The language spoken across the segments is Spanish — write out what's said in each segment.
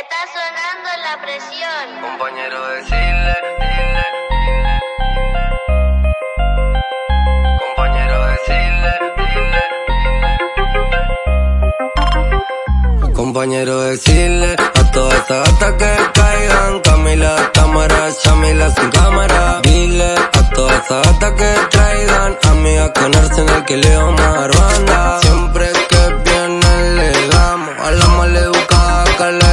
Está sonando la presión. Compañero, decirle, dile, Compañero, decirle, dile. Compañero, decirle a todas esas gatas que caigan. Camila, cámara, Shamila sin cámara. Dile a todas esas gatas que traigan. Amigas con arsenal que le vamos a dar banda. Siempre que viene le damos a la maleducada que le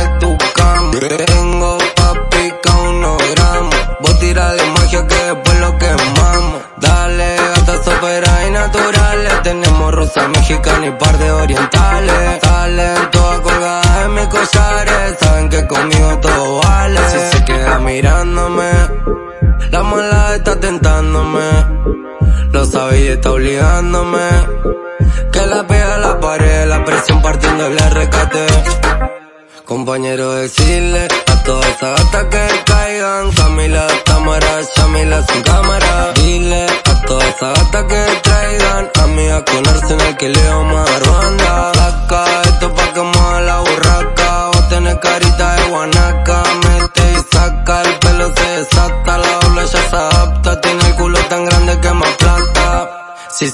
sopera y naturales. Tenemos rusa mexicana y par de orientales. Salen todas colgadas en mis collares. Saben que conmigo todo vale. Si se queda mirándome, la mala está tentándome. Lo sabe y está obligándome. Que la pega la pared, la presión partiendo el rescate. Compañero, decirle a todas esas gatas que caigan.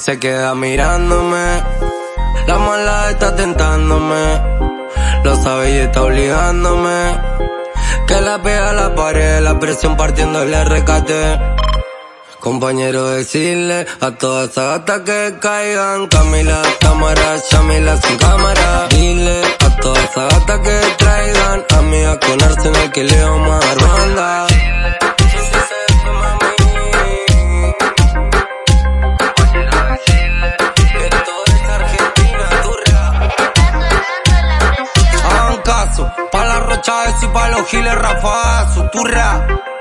Se queda mirándome, la mala está tentándome. Lo sabe y está obligándome. Que la pega a la pared, la presión partiendo el rescate. Compañero, decirle a todas esas gatas que caigan. Camila, cámara, Shamila sin cámara. Dile a todas esas gatas que traigan. Amigas con arsenal que le rocha y pa' los giles rafazo, turra.